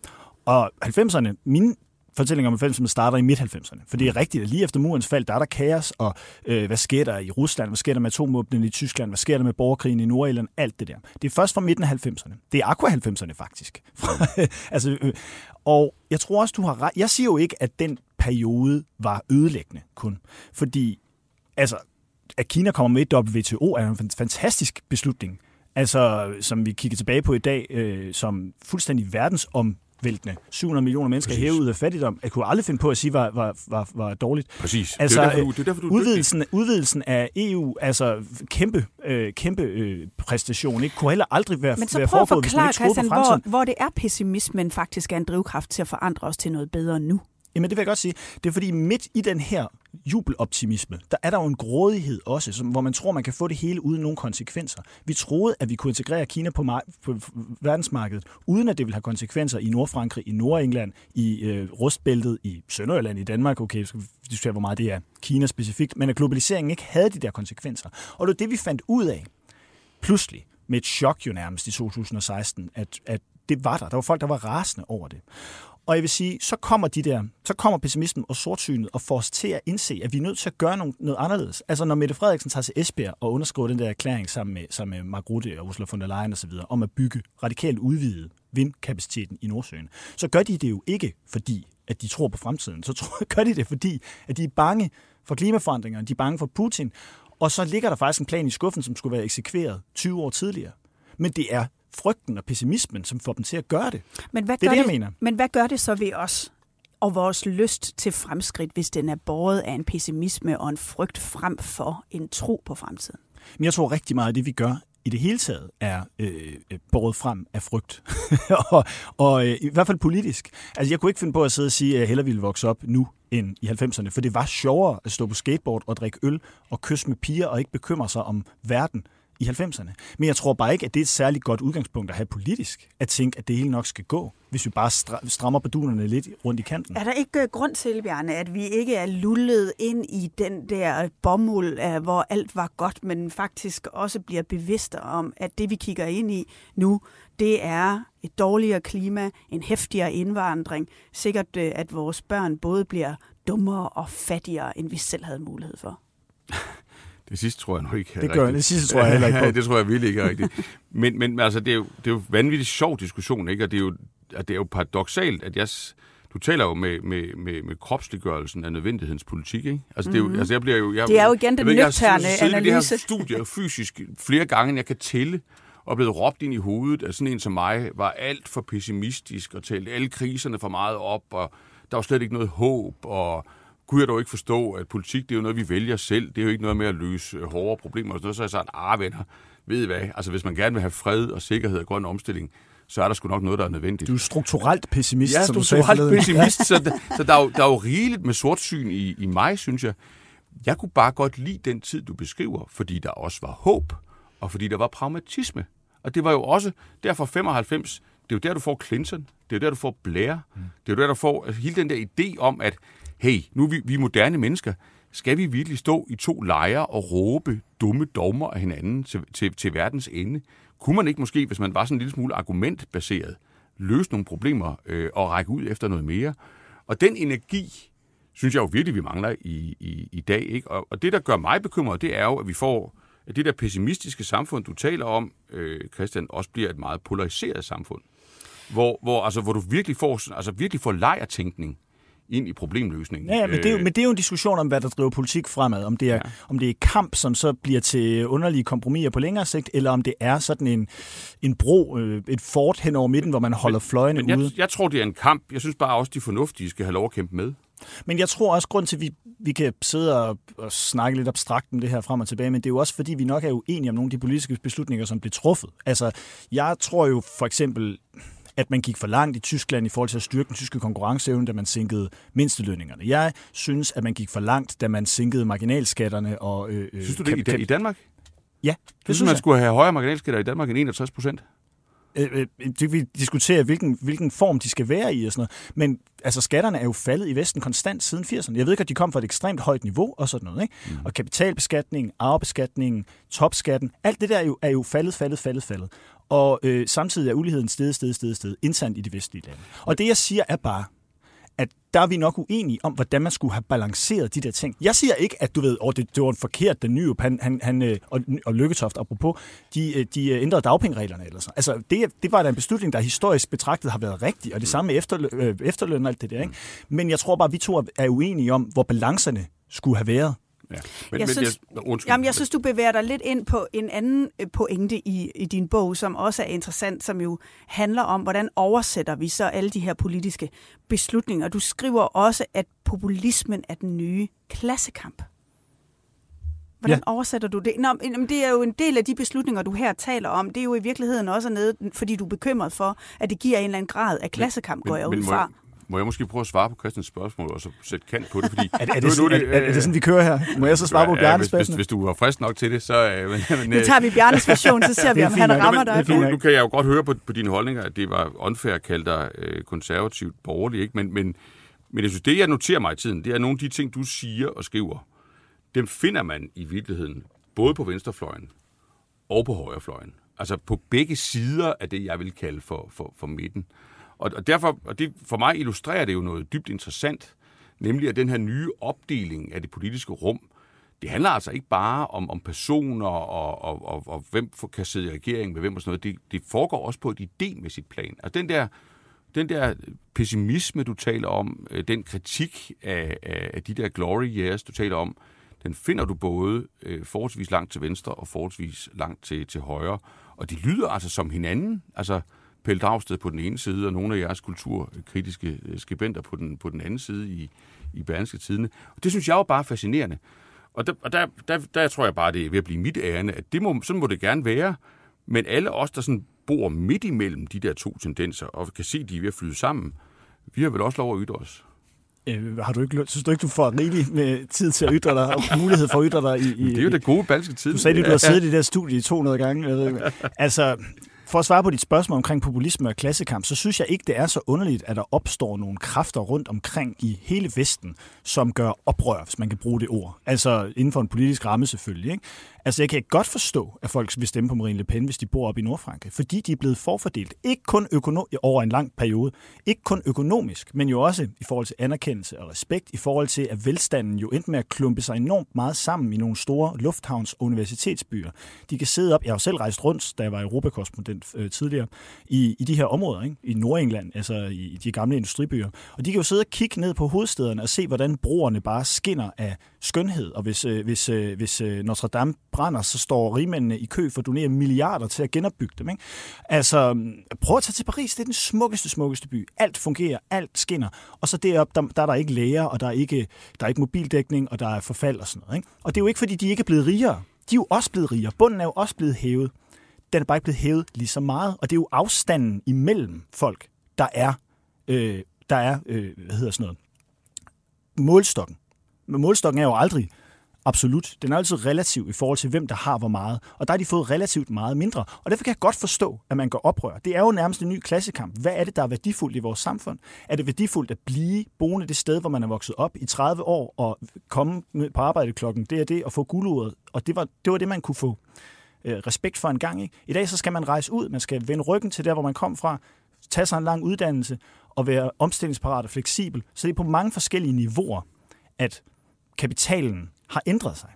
Og 90'erne, mine fortælling om 90'erne starter i midt-90'erne. For det er rigtigt, at lige efter murens fald, der er der kaos, og øh, hvad sker der i Rusland, hvad sker der med atomvåbnene i Tyskland, hvad sker der med borgerkrigen i Nordirland, alt det der. Det er først fra midten af 90'erne. Det er aqua 90'erne faktisk. [laughs] altså, øh, og jeg tror også, du har ret. Jeg siger jo ikke, at den periode var ødelæggende kun. Fordi, altså, at Kina kommer med WTO er en fantastisk beslutning. Altså, som vi kigger tilbage på i dag, øh, som fuldstændig verdensom væltende 700 millioner mennesker Præcis. hævet ud af fattigdom. Jeg kunne aldrig finde på at sige, var, var, var, var dårligt. Præcis. Altså, det er derfor, du, det er derfor, du er udvidelsen, udvidelsen af EU, altså kæmpe, øh, kæmpe øh, præstation, ikke? kunne heller aldrig være, Men så være prøv at forklare, Christian, hvor, hvor det er pessimismen faktisk er en drivkraft til at forandre os til noget bedre nu. Jamen det vil jeg godt sige. Det er fordi midt i den her jubeloptimisme, der er der jo en grådighed også, som, hvor man tror, man kan få det hele uden nogen konsekvenser. Vi troede, at vi kunne integrere Kina på, på verdensmarkedet, uden at det ville have konsekvenser i Nordfrankrig, i Nordengland, i øh, Rustbæltet, i Sønderjylland, i Danmark. Okay, så skal diskutere, hvor meget det er Kina specifikt, men at globaliseringen ikke havde de der konsekvenser. Og det var det, vi fandt ud af pludselig, med et chok jo nærmest i 2016, at, at det var der. Der var folk, der var rasende over det. Og jeg vil sige, så kommer de der, så kommer pessimismen og sortsynet og får os til at indse, at vi er nødt til at gøre noget, noget anderledes. Altså når Mette Frederiksen tager til Esbjerg og underskriver den der erklæring sammen med, sammen med Mark Rutte og Ursula von der Leyen osv., om at bygge radikalt udvidet vindkapaciteten i Nordsøen, så gør de det jo ikke, fordi at de tror på fremtiden. Så tror, [laughs] gør de det, fordi at de er bange for klimaforandringerne, de er bange for Putin, og så ligger der faktisk en plan i skuffen, som skulle være eksekveret 20 år tidligere. Men det er frygten og pessimismen, som får dem til at gøre det. Men hvad det er det, det, jeg mener. Men hvad gør det så ved os? og vores lyst til fremskridt, hvis den er båret af en pessimisme og en frygt frem for en tro på fremtiden? Men jeg tror rigtig meget, at det vi gør i det hele taget er øh, øh båret frem af frygt. [laughs] og og øh, i hvert fald politisk. Altså jeg kunne ikke finde på at sidde og sige, at jeg hellere ville vokse op nu end i 90'erne, for det var sjovere at stå på skateboard og drikke øl og kysse med piger og ikke bekymre sig om verden i 90'erne. Men jeg tror bare ikke, at det er et særligt godt udgangspunkt at have politisk, at tænke, at det hele nok skal gå, hvis vi bare strammer badunerne lidt rundt i kanten. Er der ikke øh, grund til, Bjarne, at vi ikke er lullet ind i den der bomuld, hvor alt var godt, men faktisk også bliver bevidste om, at det vi kigger ind i nu, det er et dårligere klima, en hæftigere indvandring, sikkert øh, at vores børn både bliver dummere og fattigere, end vi selv havde mulighed for. [laughs] Det sidste tror jeg nok ikke er Det gør rigtigt. det sidste tror jeg heller ikke [laughs] på. det tror jeg virkelig ikke er rigtigt. Men, men altså, det er, jo, det er jo vanvittigt sjov diskussion, ikke? Og det er jo, at det er jo paradoxalt, at jeg... Du taler jo med, med, med, med kropsliggørelsen af nødvendighedens politik, ikke? Altså, det er jo, mm-hmm. altså jeg bliver jo... Jeg, det er jo igen den nøgterne analyse. Jeg har [laughs] studier fysisk flere gange, end jeg kan tælle. og blevet råbt ind i hovedet af sådan en som mig, var alt for pessimistisk og talte alle kriserne for meget op, og der var slet ikke noget håb, og kunne jeg dog ikke forstå, at politik det er jo noget, vi vælger selv. Det er jo ikke noget med at løse hårde problemer. Og sådan noget. Så jeg sagt, ah venner, ved I hvad, altså hvis man gerne vil have fred og sikkerhed og grøn omstilling, så er der sgu nok noget, der er nødvendigt. Du er strukturelt pessimist, Ja, som du sagde strukturelt pessimist, [laughs] så, der- så der, er jo, der er jo rigeligt med sortsyn i, i mig, synes jeg. Jeg kunne bare godt lide den tid, du beskriver, fordi der også var håb, og fordi der var pragmatisme. Og det var jo også derfor 95, det er jo der, du får Clinton, det er jo der, du får Blair, mm. det er jo der, du får altså, hele den der idé om, at hey, nu er vi, vi er moderne mennesker, skal vi virkelig stå i to lejre og råbe dumme dogmer af hinanden til, til, til verdens ende? Kunne man ikke måske, hvis man var sådan en lille smule argumentbaseret, løse nogle problemer øh, og række ud efter noget mere? Og den energi, synes jeg jo virkelig, vi mangler i, i, i dag. Ikke? Og, og det, der gør mig bekymret, det er jo, at vi får at det der pessimistiske samfund, du taler om, øh, Christian, også bliver et meget polariseret samfund. Hvor, hvor, altså, hvor du virkelig får, altså, virkelig får lejertænkning ind i problemløsningen. Ja, ja men, det er, jo, Øh, men det er jo en diskussion om, hvad der driver politik fremad. Om det er, ja. om det er kamp, som så bliver til underlige kompromiser på længere sigt, eller om det er sådan en, en bro, øh, et fort hen over midten, hvor man holder fløjene men ude. jeg, jeg tror, det er en kamp. Jeg synes bare også, de fornuftige skal have lov at kæmpe med. Men jeg tror også, grund til, at vi, vi kan sidde og, og snakke lidt abstrakt om det her frem og tilbage, men det er jo også, fordi vi nok er uenige om nogle af de politiske beslutninger, som blev truffet. Altså, jeg tror jo for eksempel, at man gik for langt i Tyskland i forhold til at styrke den tyske konkurrenceevne, da man sænkede mindstelønningerne. Jeg synes, at man gik for langt, da man sænkede marginalskatterne. Og, øh, øh, Synes du det Dan- i Danmark? Ja, Det synes synes man jeg. skulle have højere marginalskatter i Danmark end 61 procent? Øh, øh, vi diskutere, hvilken, hvilken form de skal være i og sådan noget. Men altså, skatterne er jo faldet i Vesten konstant siden 80'erne. Jeg ved ikke, at de kom fra et ekstremt højt niveau og sådan noget. Ikke? Mm. Og kapitalbeskatning, arvebeskatningen, topskatten, alt det der er jo, er jo faldet, faldet, faldet, faldet. Og øh, samtidig er uligheden sted, sted, sted, sted, internt i de vestlige lande. Og det, jeg siger, er bare, at der er vi nok uenige om, hvordan man skulle have balanceret de der ting. Jeg siger ikke, at du ved, at det, det var en forkert, den nye, han, han, han, øh, og, og Lykketoft, apropos, de, øh, de øh, ændrede dagpengereglerne. Eller sådan. Altså, det, det var da en beslutning, der historisk betragtet har været rigtig, og det samme med efterløn, øh, efterløn og alt det der. Ikke? Men jeg tror bare, at vi to er uenige om, hvor balancerne skulle have været. Ja. Men, Jeg synes- jeg, undskyld. Jamen, jeg synes, du bevæger dig lidt ind på en anden øh, pointe i, i din bog, som også er interessant, som jo handler om, hvordan oversætter vi så alle de her politiske beslutninger. Du skriver også, at populismen er den nye klassekamp. Hvordan ja. oversætter du det? Nå, men det er jo en del af de beslutninger, du her taler om. Det er jo i virkeligheden også nede, fordi du er bekymret for, at det giver en eller anden grad af klassekamp, går jeg ud fra. Må jeg måske prøve at svare på Christians spørgsmål, og så sætte kant på det? Fordi Er, er, det, nu sådan, er, er, er det sådan, vi kører her? Må jeg så [laughs] svare på ja, Bjarnes hvis, hvis, spørgsmål? hvis du var frisk nok til det, så... Øh, men, [laughs] men, Nu tager vi Bjarnes version, så [laughs] ser Det vi, om han rammer dig. nu, nu kan jeg jo godt høre på, på dine holdninger, at det var unfair at kalde dig øh, konservativt borgerlig, ikke? Men, men, men jeg synes, det jeg noterer mig i tiden, det er nogle af de ting, du siger og skriver, dem finder man i virkeligheden både på venstrefløjen og på højrefløjen. Altså på begge sider af det, jeg vil kalde for, for, for midten. Og, og derfor, og det, for mig illustrerer det jo noget dybt interessant, nemlig at den her nye opdeling af det politiske rum, det handler altså ikke bare om, om personer og, og, og, og hvem får- kan sidde i regeringen med hvem og sådan noget. Det, det foregår også på et idémæssigt plan. Altså den der, den der pessimisme, du taler om, øh, den kritik af, af, af de der glory years, du taler om, den finder du både øh, forholdsvis langt til venstre og forholdsvis langt til, til højre. Og de lyder altså som hinanden. Altså Pelle Dragsted på den ene side, og nogle af jeres kulturkritiske øh, skribenter på den, på den anden side i, i Berlingske Tidene. Og det synes jeg jo bare er fascinerende. Og der, og der, der, der tror jeg bare, det er ved at blive mit ærende, at det må, sådan må det gerne være. Men alle os, der sådan bor midt imellem de der to tendenser, og kan se, at de er ved at flyde sammen, vi har vel også lov at ytre os. Øh, har du ikke, synes du ikke, du får rigelig med tid til at ytre dig, og mulighed for at ytre dig i... i Det er jo det gode balske tid. Du sagde, at du har siddet i det der studie i 200 gange. Jeg ved ikke. [laughs] Altså, for at svare på dit spørgsmål omkring populisme og klassekamp, så synes jeg ikke, det er så underligt, at der opstår nogle kræfter rundt omkring i hele Vesten, som gør oprør, hvis man kan bruge det ord. Altså inden for en politisk ramme selvfølgelig. Ikke? Altså jeg kan godt forstå, at folk vil stemme på Marine Le Pen, hvis de bor oppe i Nordfrankrig, fordi de er blevet forfordelt. Ikke kun økono- over en lang periode, ikke kun økonomisk, men jo også i forhold til anerkendelse og respekt, i forhold til, at velstanden jo endte med at klumpe sig enormt meget sammen i nogle store lufthavns- og universitetsbyer. De kan sidde op, jeg har jo selv rejst rundt, da jeg var europakorrespondent øh, tidligere, i, i de her områder, ikke? i Nordengland, altså i, i de gamle industribyer. Og de kan jo sidde og kigge ned på hovedstederne og se, hvordan broerne bare skinner af skønhed. Og hvis, øh, hvis, øh, hvis øh, Notre Dame brænder, så står rigmændene i kø for at donere milliarder til at genopbygge dem. Ikke? Altså, prøv at tage til Paris. Det er den smukkeste, smukkeste by. Alt fungerer, alt skinner. Og så deroppe, der, der er der ikke læger, og der er ikke, der er ikke mobildækning, og der er forfald og sådan noget. Ikke? Og det er jo ikke, fordi de ikke er blevet rigere. De er jo også blevet rigere. Bunden er jo også blevet hævet. Den er bare ikke blevet hævet lige så meget. Og det er jo afstanden imellem folk, der er, øh, der er øh, hvad hedder sådan noget, målstokken. Men målstokken er jo aldrig absolut. Den er altid relativ i forhold til, hvem der har hvor meget. Og der har de fået relativt meget mindre. Og derfor kan jeg godt forstå, at man går oprør. Det er jo nærmest en ny klassekamp. Hvad er det, der er værdifuldt i vores samfund? Er det værdifuldt at blive boende det sted, hvor man er vokset op i 30 år og komme på arbejde klokken det er det og få guldordet? Og det var, det var det, man kunne få øh, respekt for en gang. Ikke? I dag så skal man rejse ud, man skal vende ryggen til der, hvor man kom fra, tage sig en lang uddannelse og være omstillingsparat og fleksibel. Så det er på mange forskellige niveauer, at kapitalen har ændret sig.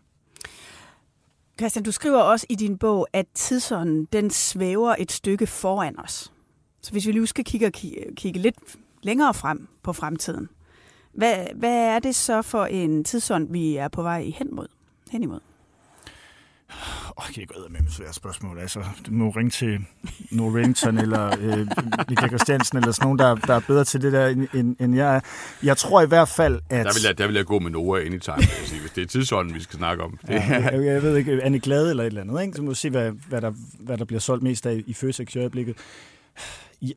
Christian, du skriver også i din bog, at tidsånden den svæver et stykke foran os. Så hvis vi lige skal kigge, kigge lidt længere frem på fremtiden, hvad, hvad er det så for en tidsånd, vi er på vej hen, mod, hen imod? Oh, jeg kan ikke med med svære spørgsmål. Altså, må ringe til Norrington [laughs] eller øh, Michael Christiansen eller sådan nogen, der, der er bedre til det der, end, end jeg er. Jeg tror i hvert fald, at... Der vil jeg, der vil jeg gå med Nora anytime, vil jeg sige, hvis det er tidsånden, vi skal snakke om. Ja, jeg, jeg, ved ikke, Anne Glade eller et eller andet, ikke? så må vi se, hvad, hvad, der, hvad der bliver solgt mest af i Føtex i øjeblikket. Jeg,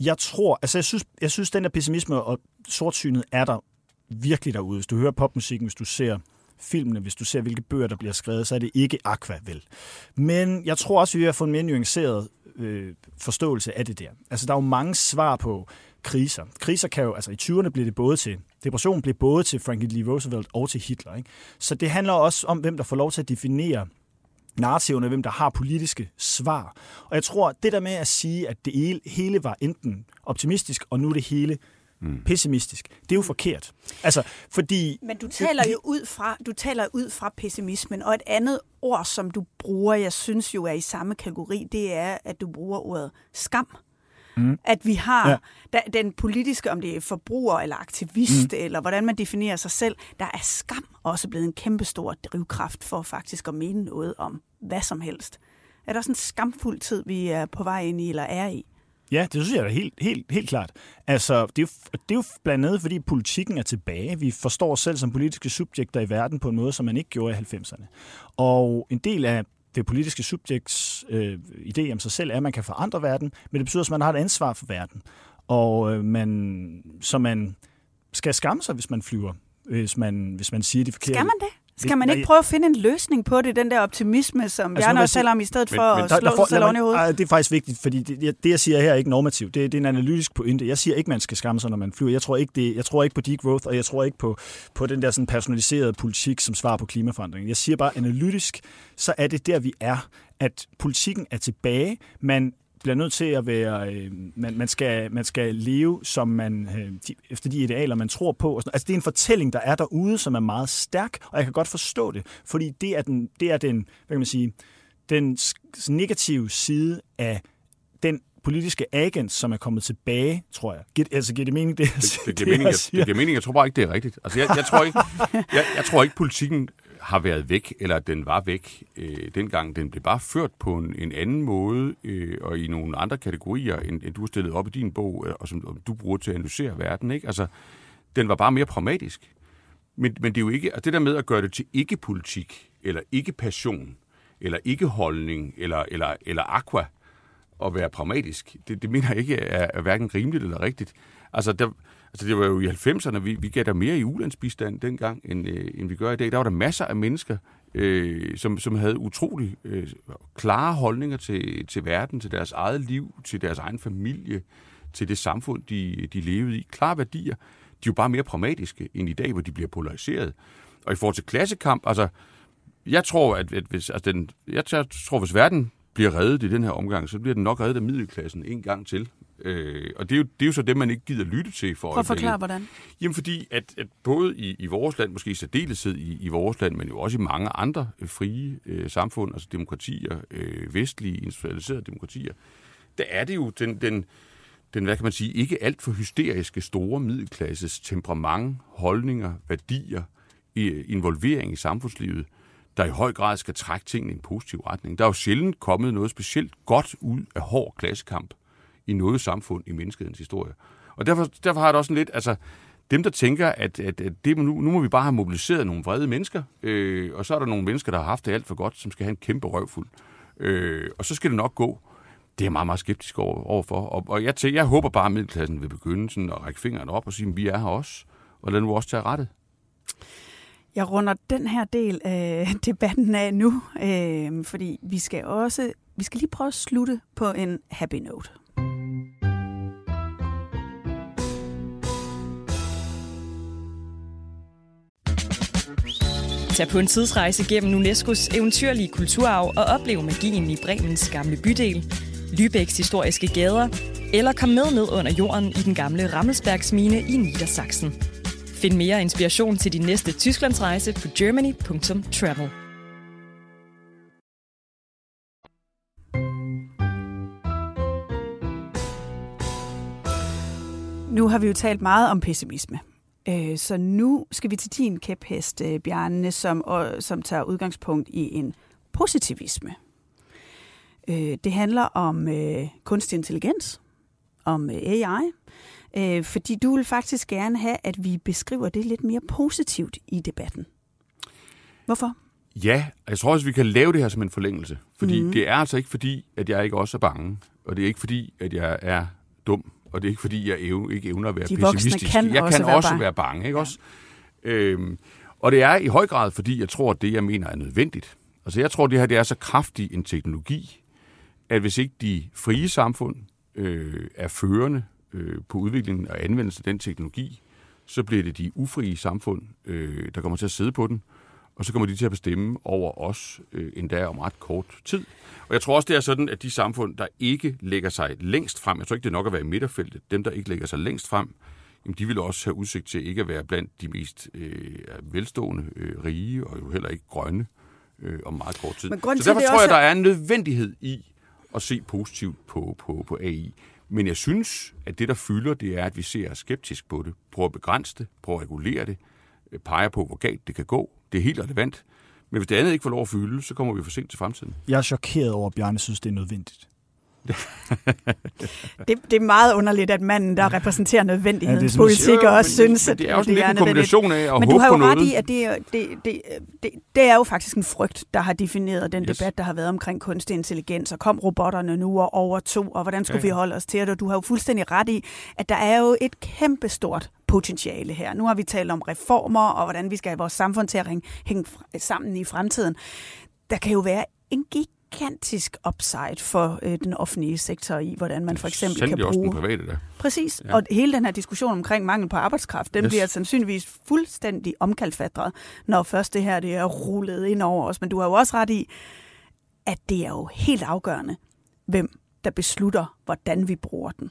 jeg tror, altså jeg synes, jeg synes, den der pessimisme og sortsynet er der virkelig derude. Hvis du hører popmusikken, hvis du ser filmene, hvis du ser, hvilke bøger, der bliver skrevet, så er det ikke Aqua, vel. Men jeg tror også, vi har fået en mere nuanceret øh, forståelse af det der. Altså, der er jo mange svar på kriser. Kriser kan jo, altså i 20'erne blev det både til, depressionen blev både til Franklin D. Roosevelt og til Hitler. Ikke? Så det handler også om, hvem der får lov til at definere narrativerne, hvem der har politiske svar. Og jeg tror, det der med at sige, at det hele var enten optimistisk, og nu er det hele mm. pessimistisk. Det er jo forkert. Altså, fordi... Men du taler jo ud fra, du taler ud fra pessimismen, og et andet ord, som du bruger, jeg synes jo er i samme kategori, det er, at du bruger ordet skam. Mm. At vi har ja. da, den politiske, om det er forbruger eller aktivist, mm. eller hvordan man definerer sig selv, der er skam også blevet en kæmpestor drivkraft for faktisk at mene noget om hvad som helst. Er der sådan en skamfuld tid, vi er på vej ind i, eller er i? Ja, det synes jeg er helt, helt, helt klart. Altså, det er, jo, det er jo blandt andet, fordi politikken er tilbage. Vi forstår os selv som politiske subjekter i verden på en måde, som man ikke gjorde i 90'erne. Og en del af det politiske subjekts øh, idé om sig selv er, at man kan forandre verden, men det betyder også, at man har et ansvar for verden. Og øh, man, så man skal skamme sig, hvis man flyver, hvis man, hvis man siger det forkerte. Skal man det? Skal man ikke prøve at finde en løsning på det, den der optimisme, som altså, Bjarne også taler om, i stedet for men, at slå sig selv i hovedet? Det er faktisk vigtigt, fordi det, det, jeg siger her, er ikke normativt. Det, det er en analytisk pointe. Jeg siger ikke, man skal skamme sig, når man flyver. Jeg tror ikke, det, jeg tror ikke på degrowth, og jeg tror ikke på, på den der sådan personaliserede politik, som svar på klimaforandringen. Jeg siger bare analytisk, så er det der, vi er at politikken er tilbage. Man bliver nødt til at være, øh, man, man, skal, man skal leve som man, øh, de, efter de idealer, man tror på. Og sådan. Altså det er en fortælling, der er derude, som er meget stærk, og jeg kan godt forstå det, fordi det er den, det er den hvad kan man sige, den negative side af den politiske agent, som er kommet tilbage, tror jeg. Get, altså, giver det mening, det, det, [laughs] det, giver mening, jeg, det giver mening. Jeg tror bare ikke, det er rigtigt. Altså, jeg, jeg, tror ikke, jeg, jeg tror ikke, politikken har været væk, eller at den var væk øh, dengang. Den blev bare ført på en, en anden måde, øh, og i nogle andre kategorier, end, end du har stillet op i din bog, øh, og som du bruger til at analysere verden. Ikke? Altså, den var bare mere pragmatisk. Men, men det er jo ikke, altså det der med at gøre det til ikke-politik, eller ikke-passion, eller ikke-holdning, eller, eller, eller aqua, at være pragmatisk, det, det mener jeg ikke er, er hverken rimeligt eller rigtigt. Altså, der, Altså det var jo i 90'erne, vi, vi gav der mere i ulandsbistand dengang, end, øh, end vi gør i dag. Der var der masser af mennesker, øh, som, som havde utrolig øh, klare holdninger til, til verden, til deres eget liv, til deres egen familie, til det samfund, de, de levede i. Klare værdier. De er jo bare mere pragmatiske end i dag, hvor de bliver polariseret. Og i forhold til klassekamp, altså, jeg tror, at, at hvis, altså den, jeg tror, hvis verden bliver reddet i den her omgang, så bliver den nok reddet af middelklassen en gang til. Øh, og det er, jo, det er jo så det, man ikke gider lytte til for Prøv at forklare, hvordan. Jamen fordi, at, at både i, i vores land, måske i særdeleshed i, i vores land, men jo også i mange andre øh, frie øh, samfund, altså demokratier, øh, vestlige, industrialiserede demokratier, der er det jo den, den, den, hvad kan man sige, ikke alt for hysteriske store middelklasses temperament, holdninger, værdier, involvering i samfundslivet, der i høj grad skal trække tingene i en positiv retning. Der er jo sjældent kommet noget specielt godt ud af hård klassekamp i noget samfund i menneskehedens historie. Og derfor, derfor har jeg det også sådan lidt, altså, dem, der tænker, at, at, at det, nu, nu må vi bare have mobiliseret nogle vrede mennesker, øh, og så er der nogle mennesker, der har haft det alt for godt, som skal have en kæmpe røvfuld. Øh, og så skal det nok gå. Det er jeg meget, meget skeptisk over, overfor. Og, og jeg, tænker, jeg håber bare, at middelklassen vil begynde sådan at række fingrene op og sige, at vi er her også, og lad nu også tage rettet. Jeg runder den her del af debatten af nu, øh, fordi vi skal også vi skal lige prøve at slutte på en happy note. Tag på en tidsrejse gennem UNESCO's eventyrlige kulturarv og oplev magien i Bremens gamle bydel, Lübecks historiske gader, eller kom med ned under jorden i den gamle Rammelsbergsmine i Niedersachsen. Find mere inspiration til din næste Tysklandsrejse på germany.travel. Nu har vi jo talt meget om pessimisme. Øh, så nu skal vi til din kæphest, øh, Bjarne, som, som tager udgangspunkt i en positivisme. Øh, det handler om kunstig intelligens, om AI, fordi du vil faktisk gerne have, at vi beskriver det lidt mere positivt i debatten. Hvorfor? Ja, jeg tror også, vi kan lave det her som en forlængelse. Fordi mm. det er altså ikke fordi, at jeg ikke også er bange. Og det er ikke fordi, at jeg er dum og det er ikke fordi, jeg ev, ikke evner at være De pessimistisk. Kan jeg også kan være også bange. være bange, ikke ja. også? Øhm, og det er i høj grad, fordi jeg tror, at det, jeg mener, er nødvendigt. Altså jeg tror, at det her det er så kraftig en teknologi, at hvis ikke de frie samfund øh, er førende øh, på udviklingen og anvendelse af den teknologi, så bliver det de ufrie samfund, øh, der kommer til at sidde på den, og så kommer de til at bestemme over os øh, endda om ret kort tid. Og jeg tror også, det er sådan, at de samfund, der ikke lægger sig længst frem, jeg tror ikke, det er nok at være i midterfeltet, dem, der ikke lægger sig længst frem, jamen, de vil også have udsigt til ikke at være blandt de mest øh, velstående, øh, rige og jo heller ikke grønne øh, om meget kort tid. Men Så derfor tror også... jeg, der er en nødvendighed i at se positivt på, på, på AI. Men jeg synes, at det, der fylder, det er, at vi ser skeptisk på det, prøver at begrænse det, prøver at regulere det, øh, peger på, hvor galt det kan gå. Det er helt relevant. Men hvis det andet ikke får lov at fylde, så kommer vi for sent til fremtiden. Jeg er chokeret over, at Bjarne synes, det er nødvendigt. [laughs] det, det er meget underligt, at manden, der repræsenterer nødvendighedens ja, politik, og også synes, at det er også det er en kombination af at Men du har jo ret i, at det, det, det, det, det er jo faktisk en frygt, der har defineret den yes. debat, der har været omkring kunstig intelligens, og kom robotterne nu og over to, og hvordan skulle ja. vi holde os til det? Og du har jo fuldstændig ret i, at der er jo et kæmpestort potentiale her. Nu har vi talt om reformer, og hvordan vi skal have vores samfund til at hænge sammen i fremtiden. Der kan jo være en gig gigantisk upside for øh, den offentlige sektor i, hvordan man for eksempel kan bruge... også den private, der. Præcis, ja. og hele den her diskussion omkring mangel på arbejdskraft, den yes. bliver sandsynligvis fuldstændig omkalfatret, når først det her det er rullet ind over os. Men du har jo også ret i, at det er jo helt afgørende, hvem der beslutter, hvordan vi bruger den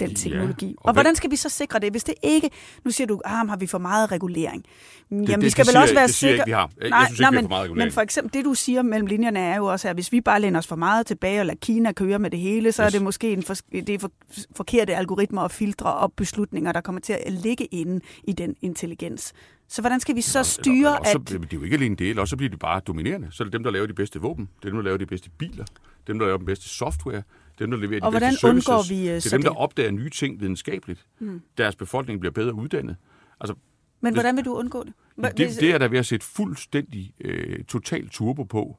den teknologi. Ja, og, og hvordan skal vi så sikre det? Hvis det ikke, nu siger du, ah, har vi for meget regulering? Jamen, det, vi skal det vel også jeg, være det sikre... sikre... vi har. Jeg, nej, jeg synes ikke, nej, vi har for meget regulering. Men for eksempel, det du siger mellem linjerne er jo også, at hvis vi bare læner os for meget tilbage og lader Kina køre med det hele, så yes. er det måske en for, det er for, forkerte algoritmer og filtre og beslutninger, der kommer til at ligge inde i den intelligens. Så hvordan skal vi så styre, også, at... Det er jo ikke alene det, eller også bliver de bare dominerende. Så er det dem, der laver de bedste våben, det er dem, der laver de bedste biler, dem, der laver den bedste software, dem, der leverer de og hvordan undgår vi det er dem, der opdager nye ting videnskabeligt. Mm. Deres befolkning bliver bedre uddannet. Altså, Men hvordan vil du undgå det? Det, det er der ved at sætte fuldstændig øh, total turbo på,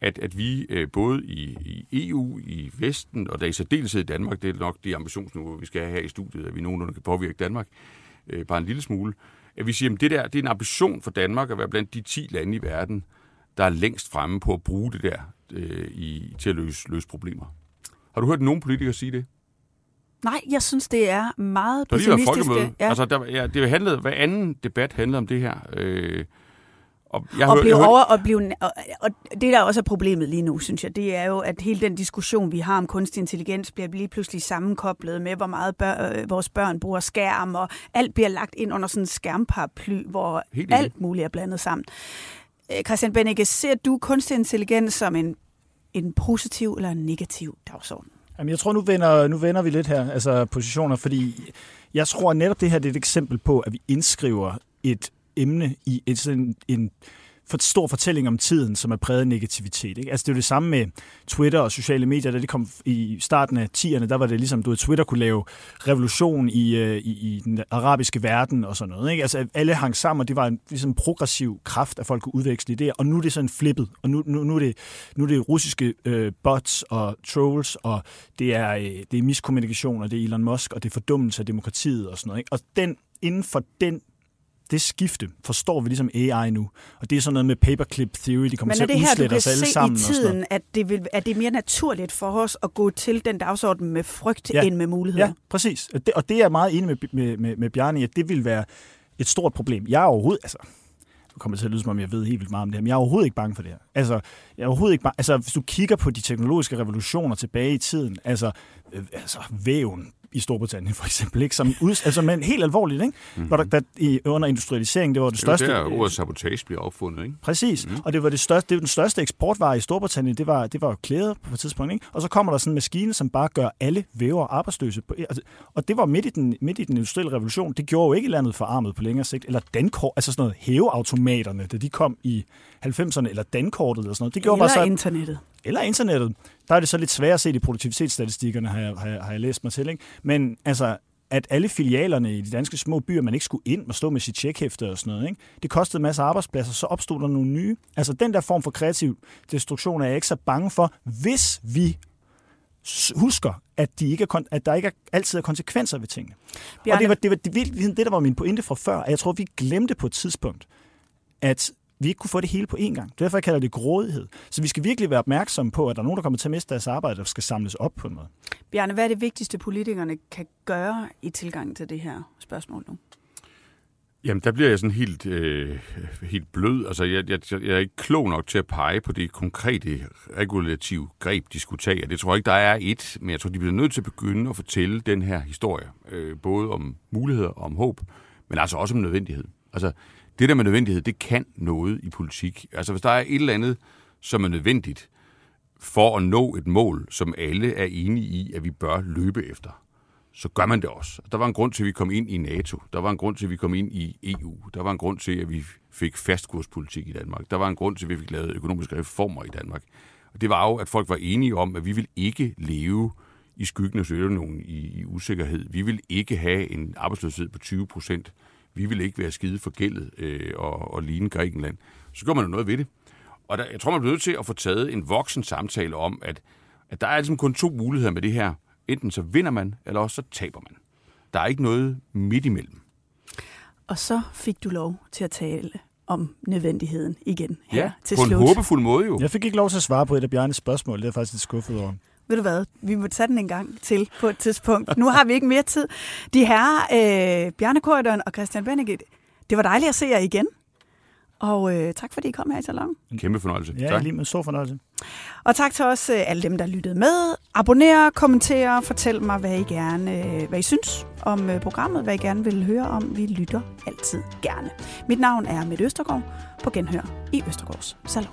at, at vi øh, både i, i EU, i Vesten, og der i særdeleshed i Danmark, det er nok de ambitionsniveau, vi skal have her i studiet, at vi nogenlunde kan påvirke Danmark, øh, bare en lille smule, at vi siger, at det der det er en ambition for Danmark at være blandt de 10 lande i verden, der er længst fremme på at bruge det der øh, i, til at løse, løse problemer. Har du hørt nogen politikere sige det? Nej, jeg synes, det er meget der pessimistisk. Ja. Altså, der, ja, det handlede, hver anden debat handlede om det her. Øh, og, jeg og, blive over, og, blive, og, og det, der også er problemet lige nu, synes jeg, det er jo, at hele den diskussion, vi har om kunstig intelligens, bliver lige pludselig sammenkoblet med, hvor meget bør, øh, vores børn bruger skærm, og alt bliver lagt ind under sådan en skærmparaply, hvor Helt alt muligt er blandet sammen. Øh, Christian Bennike, ser du kunstig intelligens som en en positiv eller en negativ dagsorden? Jamen, jeg tror, nu vender, nu vender vi lidt her, altså positioner, fordi jeg tror at netop det her det er et eksempel på, at vi indskriver et emne i et, sådan en for stor fortælling om tiden, som er præget af negativitet. Ikke? Altså det er jo det samme med Twitter og sociale medier, da det kom i starten af 10'erne, der var det ligesom, du ved, Twitter kunne lave revolution i, øh, i, i den arabiske verden og sådan noget. Ikke? Altså alle hang sammen, og det var en ligesom progressiv kraft, at folk kunne udveksle idéer, og nu er det sådan flippet, og nu, nu, nu, er, det, nu er det russiske øh, bots og trolls, og det er, øh, det er miskommunikation, og det er Elon Musk, og det er fordummelse af demokratiet og sådan noget. Ikke? Og den, inden for den det skifte forstår vi ligesom AI nu. Og det er sådan noget med paperclip theory, de kommer Men er til at det her, du udslette kan os alle se sammen. i og sådan noget. tiden, at det, vil, at det er mere naturligt for os at gå til den dagsorden med frygt Ja. end med muligheder? Ja, præcis. Og det, og det er jeg meget enig med, med, med, med Bjarne i, at det vil være et stort problem. Jeg er overhovedet, altså, nu kommer det til at lyde som om, jeg ved helt vildt meget om det her, men jeg er overhovedet ikke bange for det her. Altså, jeg er overhovedet ikke bange. Altså, hvis du kigger på de teknologiske revolutioner tilbage i tiden, altså, øh, altså væven i Storbritannien for eksempel, ikke? Som ud, altså, men helt alvorligt, ikke? Mm-hmm. Hvor der, der, i, under industrialisering, det var det Det er største... der, ordet sabotage bliver opfundet, ikke? Præcis, mm. og det var det største, det var den største eksportvare i Storbritannien, det var, det var jo klæder på et tidspunkt, ikke? Og så kommer der sådan en maskine, som bare gør alle væver arbejdsløse. På, altså, og det var midt i, den, midt i den industrielle revolution. Det gjorde jo ikke landet forarmet på længere sigt. Eller dankort, altså sådan noget hæveautomaterne, da de kom i 90'erne, eller dankortet eller sådan noget. Det gjorde Eller bare så, internettet. Eller internettet. Der er det så lidt svært at se i produktivitetsstatistikkerne, har jeg, har, jeg, har jeg læst mig til. Ikke? Men altså, at alle filialerne i de danske små byer, man ikke skulle ind og stå med sit tjekhæfte og sådan noget. Ikke? Det kostede en masse arbejdspladser, så opstod der nogle nye. Altså den der form for kreativ destruktion er jeg ikke så bange for, hvis vi husker, at, de ikke er, at der ikke er, altid er konsekvenser ved tingene. Bjarne. Og det var, det var det, virkelig det, der var min pointe fra før, at jeg tror, vi glemte på et tidspunkt, at vi ikke kunne få det hele på én gang. Det er derfor, jeg kalder det grådighed. Så vi skal virkelig være opmærksomme på, at der er nogen, der kommer til at miste deres arbejde, der skal samles op på en måde. Bjarne, hvad er det vigtigste, politikerne kan gøre i tilgang til det her spørgsmål nu? Jamen, der bliver jeg sådan helt, øh, helt blød. Altså, jeg, jeg, jeg er ikke klog nok til at pege på det konkrete regulative greb, de skulle tage. Og det tror jeg ikke, der er et, men jeg tror, de bliver nødt til at begynde at fortælle den her historie. Øh, både om muligheder og om håb, men altså også om nødvendighed. Altså, det der med nødvendighed, det kan noget i politik. Altså, hvis der er et eller andet, som er nødvendigt for at nå et mål, som alle er enige i, at vi bør løbe efter, så gør man det også. Der var en grund til, at vi kom ind i NATO. Der var en grund til, at vi kom ind i EU. Der var en grund til, at vi fik fastkurspolitik i Danmark. Der var en grund til, at vi fik lavet økonomiske reformer i Danmark. Og det var jo, at folk var enige om, at vi vil ikke leve i skyggen af Sovjetunionen i, i usikkerhed. Vi vil ikke have en arbejdsløshed på 20 procent. Vi vil ikke være skide forgældet øh, og, og ligne Grækenland. Så gør man jo noget ved det. Og der, jeg tror, man bliver nødt til at få taget en voksen samtale om, at, at der er ligesom kun to muligheder med det her. Enten så vinder man, eller også så taber man. Der er ikke noget midt imellem. Og så fik du lov til at tale om nødvendigheden igen her Ja, til på en slut. håbefuld måde jo. Jeg fik ikke lov til at svare på et af Bjarnes spørgsmål. Det er jeg faktisk lidt skuffet over. Ved du hvad, vi må tage den en gang til på et tidspunkt. Nu har vi ikke mere tid. De her, øh, Bjarne Korydon og Christian Benedikt, det var dejligt at se jer igen. Og øh, tak fordi I kom her i salon. En kæmpe fornøjelse. Ja, tak. lige med så fornøjelse. Og tak til også øh, alle dem, der lyttede med. Abonner, kommenter, fortæl mig, hvad I gerne, øh, hvad I synes om øh, programmet, hvad I gerne vil høre om. Vi lytter altid gerne. Mit navn er Mette Østergaard på Genhør i Østergaards Salon.